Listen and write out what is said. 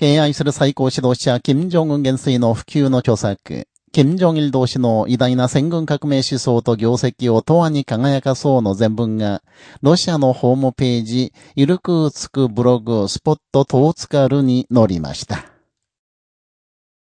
敬愛する最高指導者、金正恩元帥の普及の著作、金正日同士の偉大な戦軍革命思想と業績を永遠に輝かそうの全文が、ロシアのホームページ、イルクーツクブログスポットトーツカルに載りました。